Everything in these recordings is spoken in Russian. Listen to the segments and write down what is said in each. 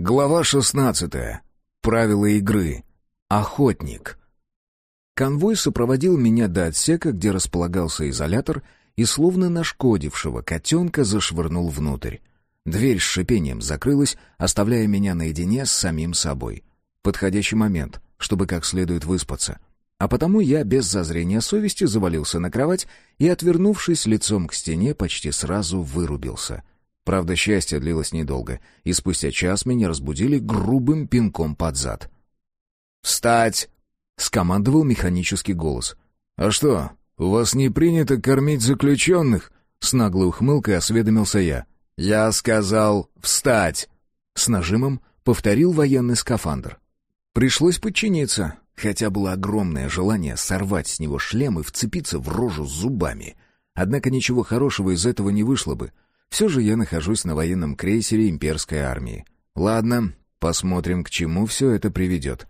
Глава 16. Правила игры. Охотник. Конвой сопроводил меня до отсека, где располагался изолятор, и словно нашкодившего котенка зашвырнул внутрь. Дверь с шипением закрылась, оставляя меня наедине с самим собой. Подходящий момент, чтобы как следует выспаться. А потому я без зазрения совести завалился на кровать и, отвернувшись лицом к стене, почти сразу вырубился — Правда, счастье длилось недолго, и спустя час меня разбудили грубым пинком под зад. «Встать!» — скомандовал механический голос. «А что, у вас не принято кормить заключенных?» — с наглой ухмылкой осведомился я. «Я сказал «встать!» — с нажимом повторил военный скафандр. Пришлось подчиниться, хотя было огромное желание сорвать с него шлем и вцепиться в рожу зубами. Однако ничего хорошего из этого не вышло бы — все же я нахожусь на военном крейсере имперской армии. Ладно, посмотрим, к чему все это приведет.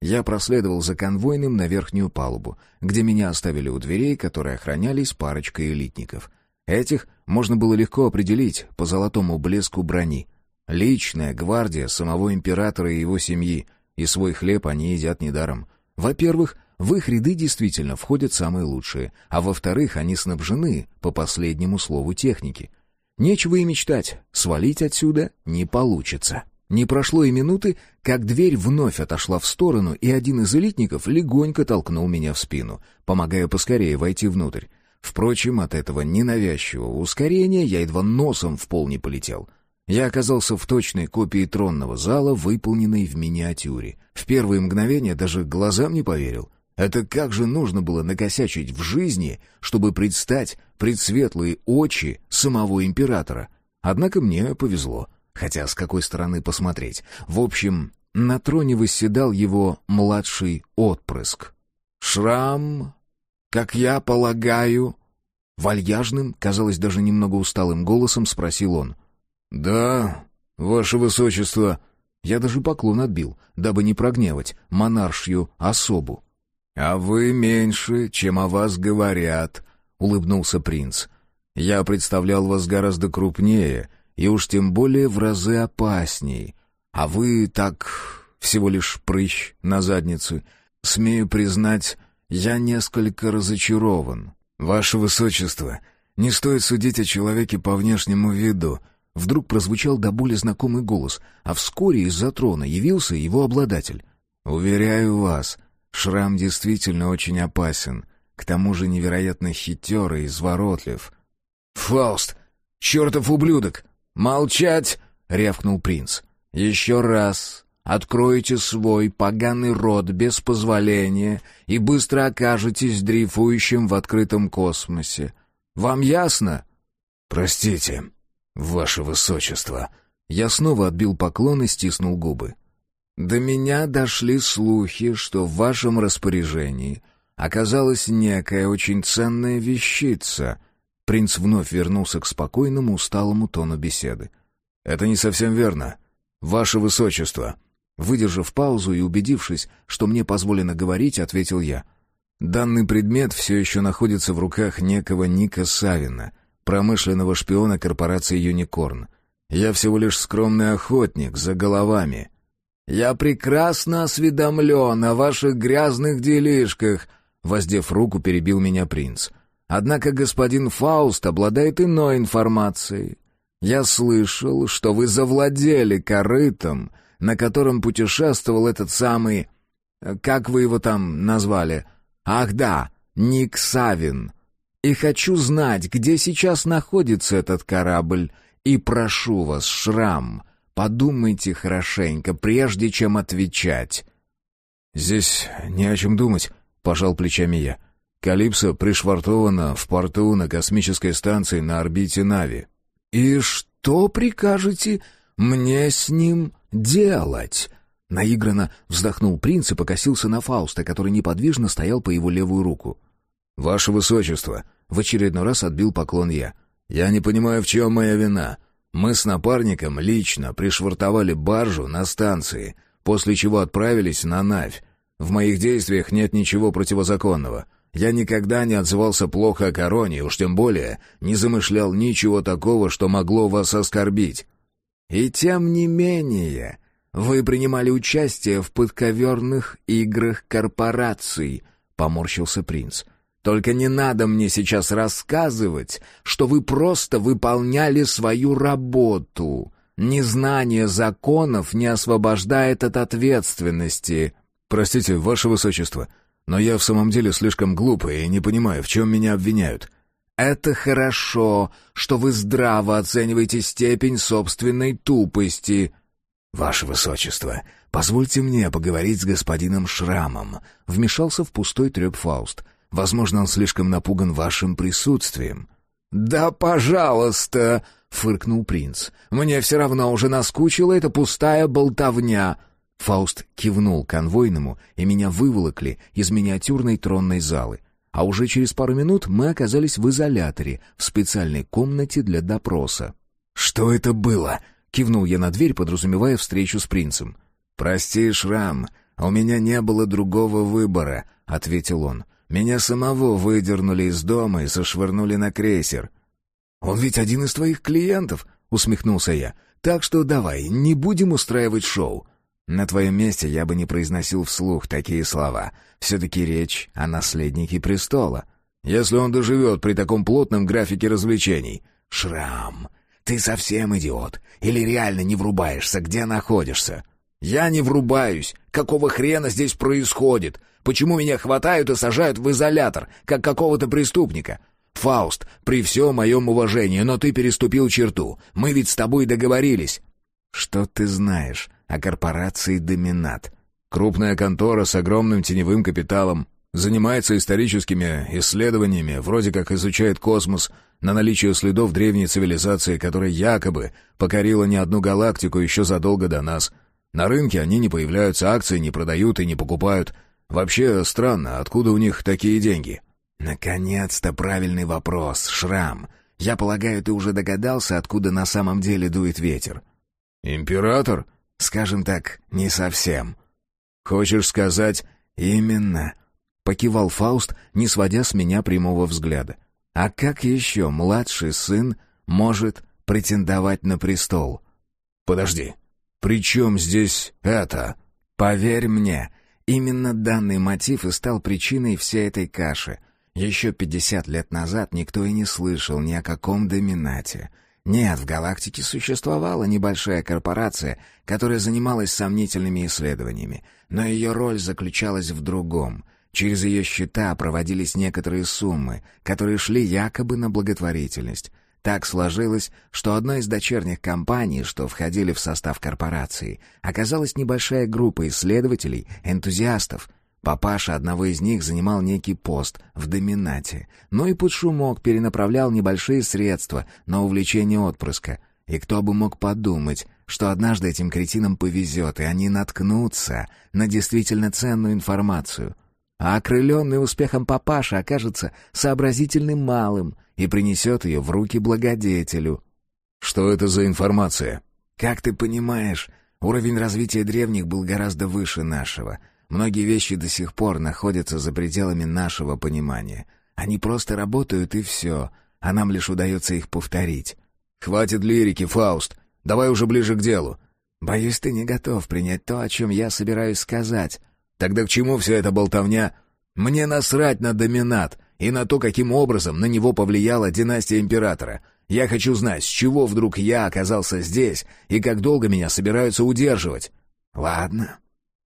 Я проследовал за конвойным на верхнюю палубу, где меня оставили у дверей, которые охранялись парочкой элитников. Этих можно было легко определить по золотому блеску брони. Личная гвардия самого императора и его семьи, и свой хлеб они едят недаром. Во-первых, в их ряды действительно входят самые лучшие, а во-вторых, они снабжены по последнему слову техники — Нечего и мечтать, свалить отсюда не получится. Не прошло и минуты, как дверь вновь отошла в сторону, и один из элитников легонько толкнул меня в спину, помогая поскорее войти внутрь. Впрочем, от этого ненавязчивого ускорения я едва носом в пол не полетел. Я оказался в точной копии тронного зала, выполненной в миниатюре. В первые мгновения даже глазам не поверил. Это как же нужно было накосячить в жизни, чтобы предстать пред светлые очи самого императора? Однако мне повезло. Хотя с какой стороны посмотреть? В общем, на троне восседал его младший отпрыск. «Шрам, как я полагаю...» Вальяжным, казалось, даже немного усталым голосом спросил он. «Да, ваше высочество...» Я даже поклон отбил, дабы не прогневать монаршью особу. «А вы меньше, чем о вас говорят», — улыбнулся принц. «Я представлял вас гораздо крупнее, и уж тем более в разы опасней. А вы так всего лишь прыщ на заднице. Смею признать, я несколько разочарован. Ваше Высочество, не стоит судить о человеке по внешнему виду». Вдруг прозвучал до боли знакомый голос, а вскоре из-за трона явился его обладатель. «Уверяю вас, Шрам действительно очень опасен. К тому же невероятно хитер и изворотлив. «Фауст! Чертов ублюдок! Молчать!» — рявкнул принц. «Еще раз откроете свой поганый рот без позволения и быстро окажетесь дрейфующим в открытом космосе. Вам ясно?» «Простите, ваше высочество». Я снова отбил поклон и стиснул губы. До меня дошли слухи, что в вашем распоряжении оказалась некая очень ценная вещица. Принц вновь вернулся к спокойному, усталому тону беседы. Это не совсем верно. Ваше высочество. Выдержав паузу и убедившись, что мне позволено говорить, ответил я. Данный предмет все еще находится в руках некого Ника Савина, промышленного шпиона корпорации «Юникорн». Я всего лишь скромный охотник за головами. «Я прекрасно осведомлен о ваших грязных делишках», — воздев руку, перебил меня принц. «Однако господин Фауст обладает иной информацией. Я слышал, что вы завладели корытом, на котором путешествовал этот самый... Как вы его там назвали? Ах да, Ник Савин. И хочу знать, где сейчас находится этот корабль, и прошу вас, Шрам, Подумайте хорошенько, прежде чем отвечать». «Здесь не о чем думать», — пожал плечами я. «Калипсо пришвартована в порту на космической станции на орбите Нави». «И что прикажете мне с ним делать?» Наигранно вздохнул принц и покосился на Фауста, который неподвижно стоял по его левую руку. «Ваше Высочество!» — в очередной раз отбил поклон я. «Я не понимаю, в чем моя вина. Мы с напарником лично пришвартовали баржу на станции, после чего отправились на Навь. В моих действиях нет ничего противозаконного. Я никогда не отзывался плохо о короне, уж тем более не замышлял ничего такого, что могло вас оскорбить. И тем не менее, вы принимали участие в подковерных играх корпораций», — поморщился принц. «Только не надо мне сейчас рассказывать, что вы просто выполняли свою работу. Незнание законов не освобождает от ответственности». «Простите, ваше высочество, но я в самом деле слишком глупый и не понимаю, в чем меня обвиняют». «Это хорошо, что вы здраво оцениваете степень собственной тупости», «Ваше высочество, позвольте мне поговорить с господином Шрамом», — вмешался в пустой треп Фауст. «Возможно, он слишком напуган вашим присутствием». «Да, пожалуйста!» — фыркнул принц. «Мне все равно уже наскучила эта пустая болтовня». Фауст кивнул конвойному, и меня выволокли из миниатюрной тронной залы. А уже через пару минут мы оказались в изоляторе, в специальной комнате для допроса. «Что это было?» Кивнул я на дверь, подразумевая встречу с принцем. «Прости, Шрам, у меня не было другого выбора», — ответил он. «Меня самого выдернули из дома и сошвырнули на крейсер». «Он ведь один из твоих клиентов», — усмехнулся я. «Так что давай, не будем устраивать шоу». «На твоем месте я бы не произносил вслух такие слова. Все-таки речь о наследнике престола. Если он доживет при таком плотном графике развлечений». «Шрам, «Ты совсем идиот? Или реально не врубаешься, где находишься?» «Я не врубаюсь. Какого хрена здесь происходит? Почему меня хватают и сажают в изолятор, как какого-то преступника?» «Фауст, при всем моем уважении, но ты переступил черту. Мы ведь с тобой договорились». «Что ты знаешь о корпорации «Доминат»?» «Крупная контора с огромным теневым капиталом. Занимается историческими исследованиями, вроде как изучает космос, на наличие следов древней цивилизации, которая якобы покорила не одну галактику еще задолго до нас. На рынке они не появляются, акции не продают и не покупают. Вообще странно, откуда у них такие деньги? Наконец-то правильный вопрос, Шрам. Я полагаю, ты уже догадался, откуда на самом деле дует ветер. Император? Скажем так, не совсем. Хочешь сказать именно? Покивал Фауст, не сводя с меня прямого взгляда. А как еще младший сын может претендовать на престол? Подожди, при чем здесь это? Поверь мне, именно данный мотив и стал причиной всей этой каши. Еще пятьдесят лет назад никто и не слышал ни о каком доминате. Нет, в галактике существовала небольшая корпорация, которая занималась сомнительными исследованиями, но ее роль заключалась в другом — Через ее счета проводились некоторые суммы, которые шли якобы на благотворительность. Так сложилось, что одной из дочерних компаний, что входили в состав корпорации, оказалась небольшая группа исследователей, энтузиастов. Папаша одного из них занимал некий пост в доминате, но и под шумок перенаправлял небольшие средства на увлечение отпрыска. И кто бы мог подумать, что однажды этим кретинам повезет, и они наткнутся на действительно ценную информацию — а окрыленный успехом папаша окажется сообразительным малым и принесет ее в руки благодетелю. Что это за информация? Как ты понимаешь, уровень развития древних был гораздо выше нашего. Многие вещи до сих пор находятся за пределами нашего понимания. Они просто работают и все, а нам лишь удается их повторить. Хватит лирики, Фауст. Давай уже ближе к делу. Боюсь, ты не готов принять то, о чем я собираюсь сказать. Тогда к чему вся эта болтовня? Мне насрать на доминат и на то, каким образом на него повлияла династия императора. Я хочу знать, с чего вдруг я оказался здесь и как долго меня собираются удерживать. Ладно,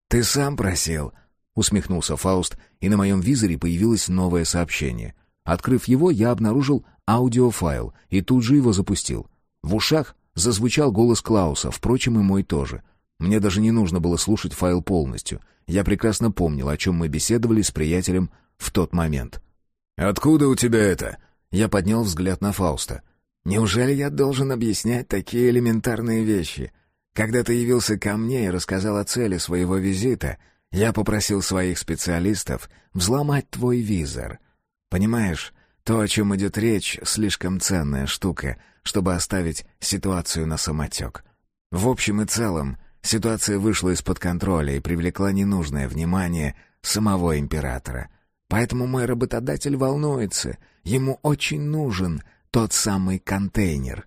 ты сам просил, усмехнулся Фауст, и на моем визоре появилось новое сообщение. Открыв его, я обнаружил аудиофайл и тут же его запустил. В ушах зазвучал голос Клауса, впрочем, и мой тоже. Мне даже не нужно было слушать файл полностью. Я прекрасно помнил, о чем мы беседовали с приятелем в тот момент. «Откуда у тебя это?» Я поднял взгляд на Фауста. «Неужели я должен объяснять такие элементарные вещи? Когда ты явился ко мне и рассказал о цели своего визита, я попросил своих специалистов взломать твой визор. Понимаешь, то, о чем идет речь, слишком ценная штука, чтобы оставить ситуацию на самотек. В общем и целом, Ситуация вышла из-под контроля и привлекла ненужное внимание самого императора. Поэтому мой работодатель волнуется. Ему очень нужен тот самый контейнер.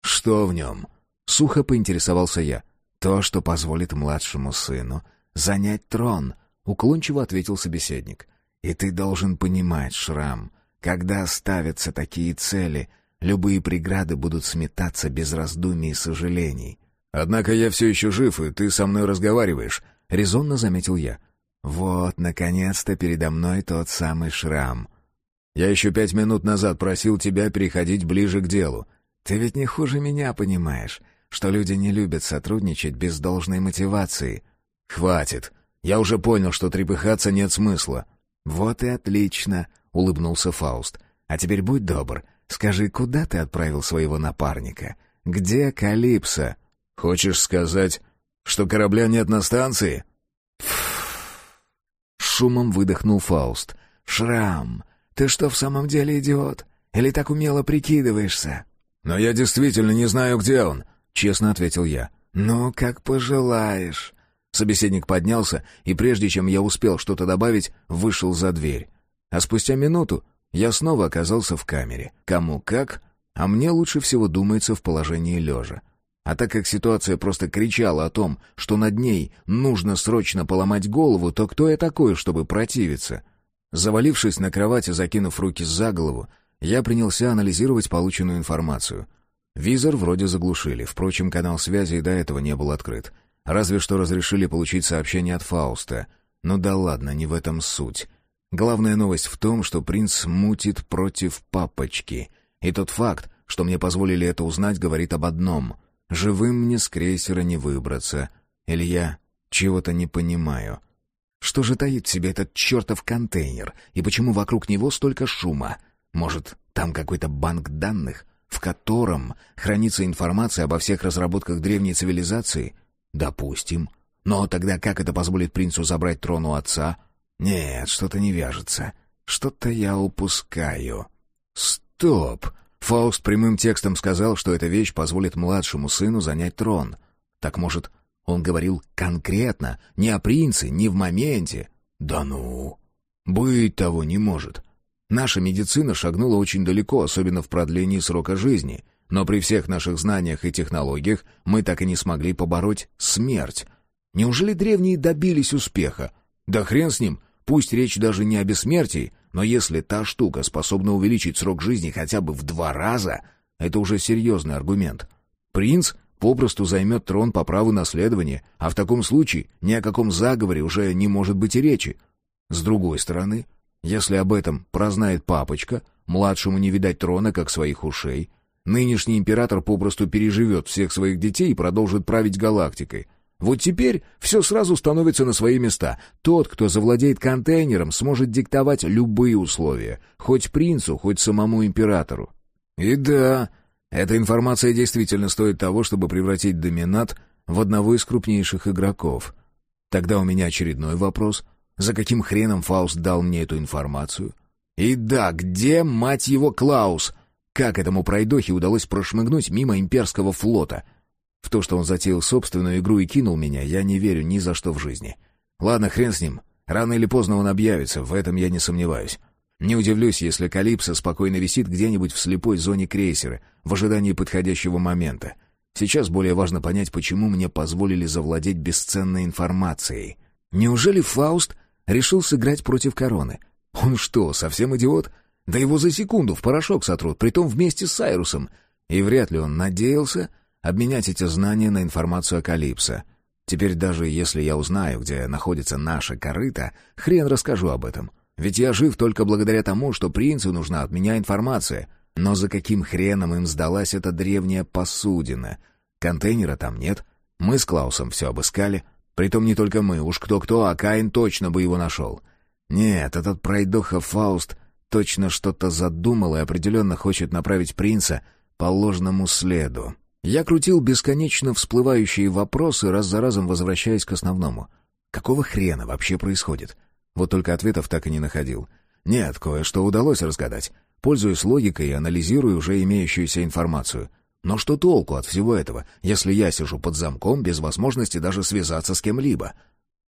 «Что в нем?» — сухо поинтересовался я. То, что позволит младшему сыну занять трон, уклончиво ответил собеседник. И ты должен понимать, Шрам, когда ставятся такие цели, любые преграды будут сметаться без раздумий и сожалений. Однако я все еще жив, и ты со мной разговариваешь, резонно заметил я. Вот, наконец-то передо мной тот самый Шрам. Я еще пять минут назад просил тебя переходить ближе к делу. Ты ведь не хуже меня понимаешь, что люди не любят сотрудничать без должной мотивации. Хватит. Я уже понял, что трепыхаться нет смысла. Вот и отлично, улыбнулся Фауст. А теперь будь добр, скажи, куда ты отправил своего напарника? Где Калипсо? Хочешь сказать, что корабля нет на станции? Шумом выдохнул Фауст. Шрам, ты что в самом деле идиот? Или так умело прикидываешься? «Но я действительно не знаю, где он», — честно ответил я. «Ну, как пожелаешь». Собеседник поднялся, и прежде чем я успел что-то добавить, вышел за дверь. А спустя минуту я снова оказался в камере. Кому как, а мне лучше всего думается в положении лежа. А так как ситуация просто кричала о том, что над ней нужно срочно поломать голову, то кто я такой, чтобы противиться? Завалившись на кровати, закинув руки за голову, я принялся анализировать полученную информацию. Визор вроде заглушили, впрочем, канал связи и до этого не был открыт. Разве что разрешили получить сообщение от Фауста. Ну да ладно, не в этом суть. Главная новость в том, что принц мутит против папочки. И тот факт, что мне позволили это узнать, говорит об одном. Живым мне с крейсера не выбраться. Или я чего-то не понимаю. Что же таит в себе этот чертов контейнер? И почему вокруг него столько шума? — может, там какой-то банк данных, в котором хранится информация обо всех разработках древней цивилизации? Допустим. Но тогда как это позволит принцу забрать трон у отца? Нет, что-то не вяжется. Что-то я упускаю. Стоп! Фауст прямым текстом сказал, что эта вещь позволит младшему сыну занять трон. Так может, он говорил конкретно, не о принце, не в моменте? Да ну! Быть того не может. Наша медицина шагнула очень далеко, особенно в продлении срока жизни. Но при всех наших знаниях и технологиях мы так и не смогли побороть смерть. Неужели древние добились успеха? Да хрен с ним, пусть речь даже не о бессмертии, но если та штука способна увеличить срок жизни хотя бы в два раза, это уже серьезный аргумент. Принц попросту займет трон по праву наследования, а в таком случае ни о каком заговоре уже не может быть и речи. С другой стороны, если об этом прознает папочка, младшему не видать трона, как своих ушей. Нынешний император попросту переживет всех своих детей и продолжит править галактикой. Вот теперь все сразу становится на свои места. Тот, кто завладеет контейнером, сможет диктовать любые условия, хоть принцу, хоть самому императору. И да, эта информация действительно стоит того, чтобы превратить доминат в одного из крупнейших игроков. Тогда у меня очередной вопрос. За каким хреном Фауст дал мне эту информацию? И да, где, мать его, Клаус? Как этому пройдохе удалось прошмыгнуть мимо имперского флота? В то, что он затеял собственную игру и кинул меня, я не верю ни за что в жизни. Ладно, хрен с ним. Рано или поздно он объявится, в этом я не сомневаюсь. Не удивлюсь, если Калипсо спокойно висит где-нибудь в слепой зоне крейсера, в ожидании подходящего момента. Сейчас более важно понять, почему мне позволили завладеть бесценной информацией. Неужели Фауст решил сыграть против короны? Он что, совсем идиот? Да его за секунду в порошок сотрут, притом вместе с Сайрусом. И вряд ли он надеялся обменять эти знания на информацию о Калипсо. Теперь даже если я узнаю, где находится наша корыта, хрен расскажу об этом. Ведь я жив только благодаря тому, что принцу нужна от меня информация. Но за каким хреном им сдалась эта древняя посудина? Контейнера там нет. Мы с Клаусом все обыскали. Притом не только мы, уж кто-кто, а Каин точно бы его нашел. Нет, этот пройдоха Фауст точно что-то задумал и определенно хочет направить принца по ложному следу. Я крутил бесконечно всплывающие вопросы, раз за разом возвращаясь к основному. Какого хрена вообще происходит? Вот только ответов так и не находил. Нет, кое-что удалось разгадать. Пользуясь логикой и анализируя уже имеющуюся информацию — но что толку от всего этого, если я сижу под замком без возможности даже связаться с кем-либо?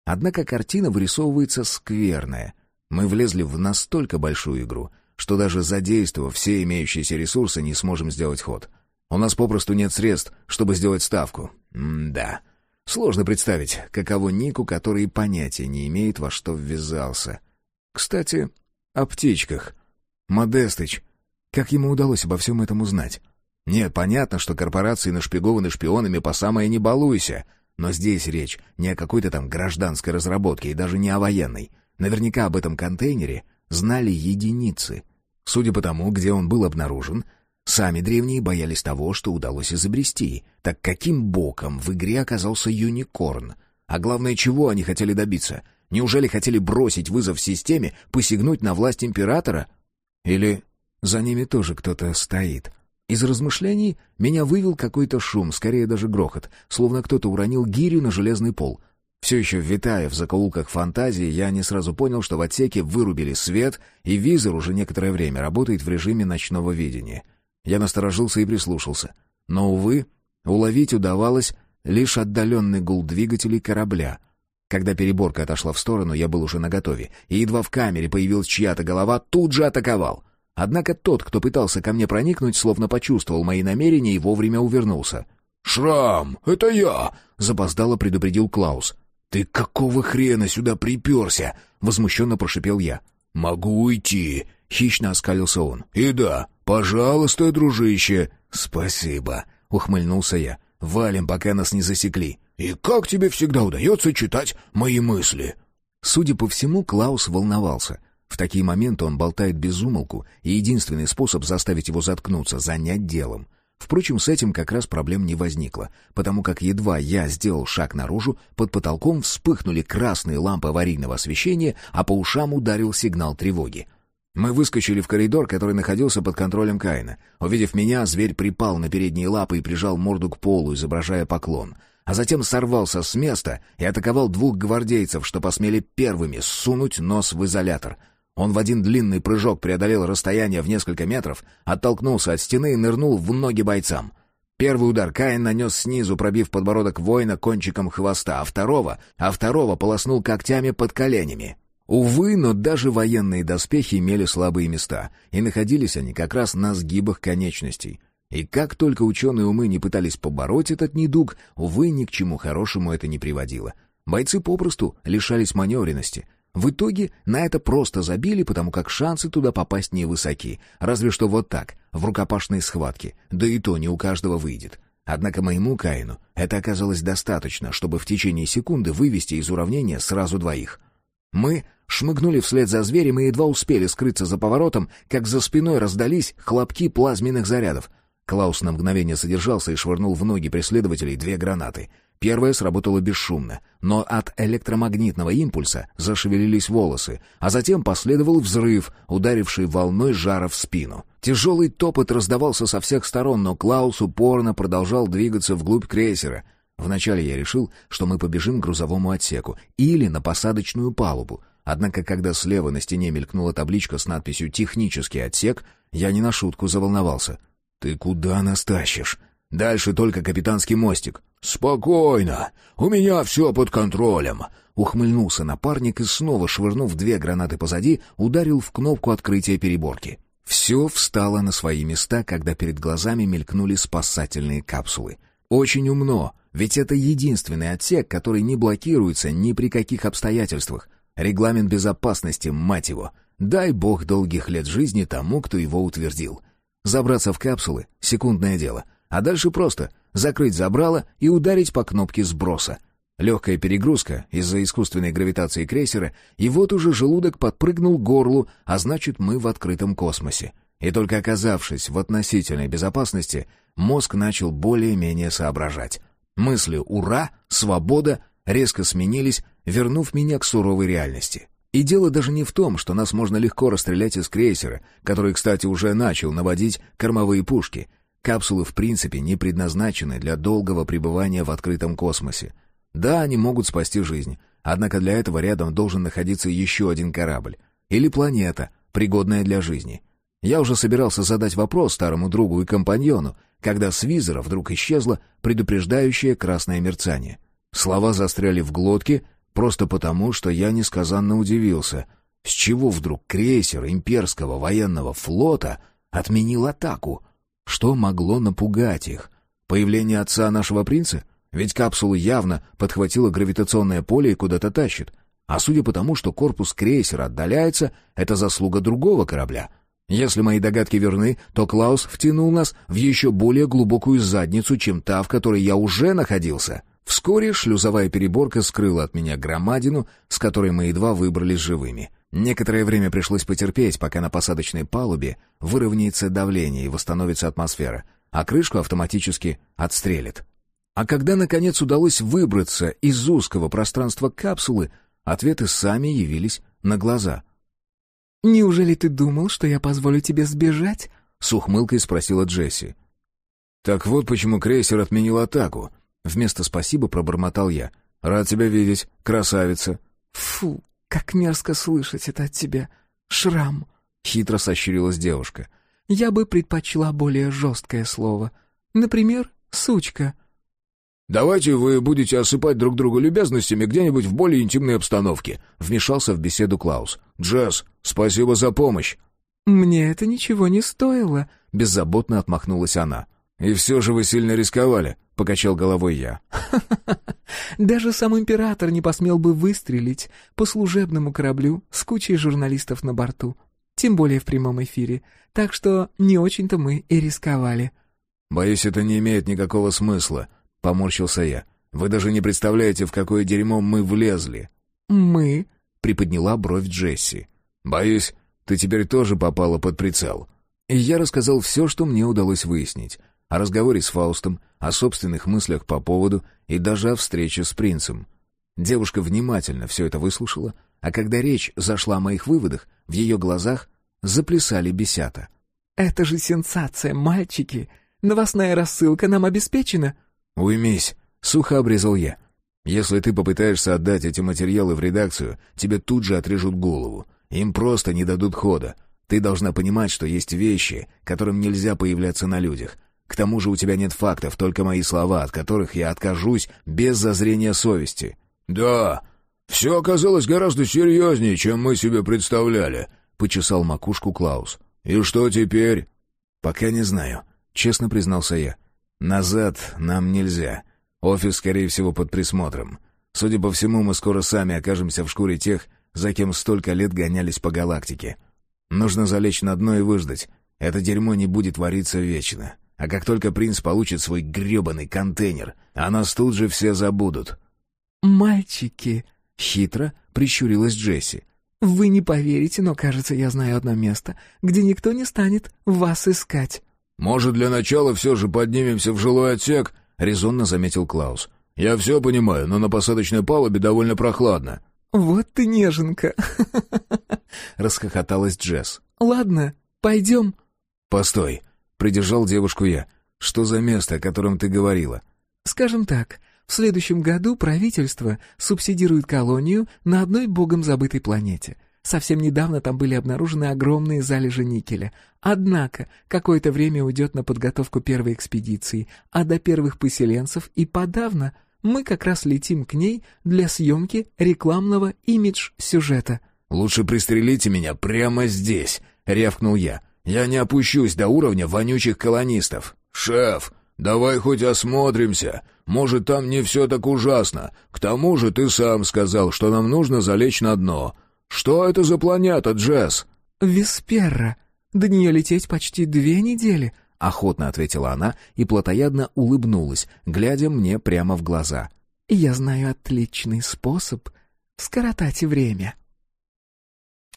Однако картина вырисовывается скверная. Мы влезли в настолько большую игру, что даже задействовав все имеющиеся ресурсы, не сможем сделать ход. У нас попросту нет средств, чтобы сделать ставку. М-да. Сложно представить, каково Нику, который понятия не имеет, во что ввязался. Кстати, о птичках. Модестыч. Как ему удалось обо всем этом узнать? Нет, понятно, что корпорации нашпигованы шпионами по самое не балуйся. Но здесь речь не о какой-то там гражданской разработке и даже не о военной. Наверняка об этом контейнере знали единицы. Судя по тому, где он был обнаружен, сами древние боялись того, что удалось изобрести. Так каким боком в игре оказался юникорн? А главное, чего они хотели добиться? Неужели хотели бросить вызов системе, посягнуть на власть императора? Или за ними тоже кто-то стоит? Из размышлений меня вывел какой-то шум, скорее даже грохот, словно кто-то уронил гирю на железный пол. Все еще витая в закоулках фантазии, я не сразу понял, что в отсеке вырубили свет, и визор уже некоторое время работает в режиме ночного видения. Я насторожился и прислушался. Но, увы, уловить удавалось лишь отдаленный гул двигателей корабля. Когда переборка отошла в сторону, я был уже наготове, и едва в камере появилась чья-то голова, тут же атаковал. Однако тот, кто пытался ко мне проникнуть, словно почувствовал мои намерения и вовремя увернулся. «Шрам, это я!» — запоздало предупредил Клаус. «Ты какого хрена сюда приперся?» — возмущенно прошипел я. «Могу уйти», — хищно оскалился он. «И да, пожалуйста, дружище». «Спасибо», — ухмыльнулся я. «Валим, пока нас не засекли». «И как тебе всегда удается читать мои мысли?» Судя по всему, Клаус волновался. В такие моменты он болтает без умолку, и единственный способ заставить его заткнуться — занять делом. Впрочем, с этим как раз проблем не возникло, потому как едва я сделал шаг наружу, под потолком вспыхнули красные лампы аварийного освещения, а по ушам ударил сигнал тревоги. Мы выскочили в коридор, который находился под контролем Каина. Увидев меня, зверь припал на передние лапы и прижал морду к полу, изображая поклон. А затем сорвался с места и атаковал двух гвардейцев, что посмели первыми сунуть нос в изолятор — он в один длинный прыжок преодолел расстояние в несколько метров, оттолкнулся от стены и нырнул в ноги бойцам. Первый удар Каин нанес снизу, пробив подбородок воина кончиком хвоста, а второго, а второго полоснул когтями под коленями. Увы, но даже военные доспехи имели слабые места, и находились они как раз на сгибах конечностей. И как только ученые умы не пытались побороть этот недуг, увы, ни к чему хорошему это не приводило. Бойцы попросту лишались маневренности, в итоге на это просто забили, потому как шансы туда попасть невысоки. Разве что вот так, в рукопашной схватке. Да и то не у каждого выйдет. Однако моему Каину это оказалось достаточно, чтобы в течение секунды вывести из уравнения сразу двоих. Мы шмыгнули вслед за зверем и едва успели скрыться за поворотом, как за спиной раздались хлопки плазменных зарядов. Клаус на мгновение задержался и швырнул в ноги преследователей две гранаты — Первая сработала бесшумно, но от электромагнитного импульса зашевелились волосы, а затем последовал взрыв, ударивший волной жара в спину. Тяжелый топот раздавался со всех сторон, но Клаус упорно продолжал двигаться вглубь крейсера. Вначале я решил, что мы побежим к грузовому отсеку или на посадочную палубу. Однако, когда слева на стене мелькнула табличка с надписью «Технический отсек», я не на шутку заволновался. «Ты куда нас тащишь?» «Дальше только капитанский мостик. «Спокойно, у меня все под контролем», — ухмыльнулся напарник и снова, швырнув две гранаты позади, ударил в кнопку открытия переборки. Все встало на свои места, когда перед глазами мелькнули спасательные капсулы. Очень умно, ведь это единственный отсек, который не блокируется ни при каких обстоятельствах. Регламент безопасности, мать его. Дай бог долгих лет жизни тому, кто его утвердил. Забраться в капсулы — секундное дело. А дальше просто закрыть забрало и ударить по кнопке сброса. Легкая перегрузка из-за искусственной гравитации крейсера, и вот уже желудок подпрыгнул к горлу, а значит, мы в открытом космосе. И только оказавшись в относительной безопасности, мозг начал более-менее соображать. Мысли «Ура! Свобода!» резко сменились, вернув меня к суровой реальности. И дело даже не в том, что нас можно легко расстрелять из крейсера, который, кстати, уже начал наводить кормовые пушки, Капсулы в принципе не предназначены для долгого пребывания в открытом космосе. Да, они могут спасти жизнь, однако для этого рядом должен находиться еще один корабль. Или планета, пригодная для жизни. Я уже собирался задать вопрос старому другу и компаньону, когда с визора вдруг исчезло предупреждающее красное мерцание. Слова застряли в глотке просто потому, что я несказанно удивился. С чего вдруг крейсер имперского военного флота отменил атаку — что могло напугать их? Появление отца нашего принца? Ведь капсулу явно подхватило гравитационное поле и куда-то тащит. А судя по тому, что корпус крейсера отдаляется, это заслуга другого корабля. Если мои догадки верны, то Клаус втянул нас в еще более глубокую задницу, чем та, в которой я уже находился. Вскоре шлюзовая переборка скрыла от меня громадину, с которой мы едва выбрались живыми. Некоторое время пришлось потерпеть, пока на посадочной палубе выровняется давление и восстановится атмосфера, а крышку автоматически отстрелит. А когда, наконец, удалось выбраться из узкого пространства капсулы, ответы сами явились на глаза. «Неужели ты думал, что я позволю тебе сбежать?» — с ухмылкой спросила Джесси. «Так вот почему крейсер отменил атаку», Вместо «спасибо» пробормотал я. «Рад тебя видеть, красавица». «Фу, как мерзко слышать это от тебя. Шрам!» — хитро сощурилась девушка. «Я бы предпочла более жесткое слово. Например, сучка». «Давайте вы будете осыпать друг друга любезностями где-нибудь в более интимной обстановке», — вмешался в беседу Клаус. «Джесс, спасибо за помощь». «Мне это ничего не стоило», — беззаботно отмахнулась она. «И все же вы сильно рисковали», — покачал головой я. Даже сам император не посмел бы выстрелить по служебному кораблю с кучей журналистов на борту, тем более в прямом эфире, так что не очень-то мы и рисковали». «Боюсь, это не имеет никакого смысла», — поморщился я. «Вы даже не представляете, в какое дерьмо мы влезли». «Мы?» — приподняла бровь Джесси. «Боюсь, ты теперь тоже попала под прицел». И я рассказал все, что мне удалось выяснить — о разговоре с Фаустом, о собственных мыслях по поводу и даже о встрече с принцем. Девушка внимательно все это выслушала, а когда речь зашла о моих выводах, в ее глазах заплясали бесята. «Это же сенсация, мальчики! Новостная рассылка нам обеспечена!» «Уймись!» — сухо обрезал я. «Если ты попытаешься отдать эти материалы в редакцию, тебе тут же отрежут голову. Им просто не дадут хода. Ты должна понимать, что есть вещи, которым нельзя появляться на людях, к тому же у тебя нет фактов, только мои слова, от которых я откажусь без зазрения совести». «Да, все оказалось гораздо серьезнее, чем мы себе представляли», — почесал макушку Клаус. «И что теперь?» «Пока не знаю», — честно признался я. «Назад нам нельзя. Офис, скорее всего, под присмотром. Судя по всему, мы скоро сами окажемся в шкуре тех, за кем столько лет гонялись по галактике. Нужно залечь на дно и выждать. Это дерьмо не будет вариться вечно. А как только принц получит свой грёбаный контейнер, о нас тут же все забудут». «Мальчики!» — хитро прищурилась Джесси. «Вы не поверите, но, кажется, я знаю одно место, где никто не станет вас искать». «Может, для начала все же поднимемся в жилой отсек?» — резонно заметил Клаус. «Я все понимаю, но на посадочной палубе довольно прохладно». «Вот ты неженка!» — расхохоталась Джесс. «Ладно, пойдем». «Постой!» Придержал девушку я. «Что за место, о котором ты говорила?» «Скажем так, в следующем году правительство субсидирует колонию на одной богом забытой планете. Совсем недавно там были обнаружены огромные залежи никеля. Однако, какое-то время уйдет на подготовку первой экспедиции, а до первых поселенцев и подавно мы как раз летим к ней для съемки рекламного имидж-сюжета». «Лучше пристрелите меня прямо здесь», — рявкнул я. Я не опущусь до уровня вонючих колонистов. Шеф, давай хоть осмотримся. Может, там не все так ужасно. К тому же ты сам сказал, что нам нужно залечь на дно. Что это за планета, Джесс? Висперра. До нее лететь почти две недели. — охотно ответила она и плотоядно улыбнулась, глядя мне прямо в глаза. «Я знаю отличный способ скоротать время».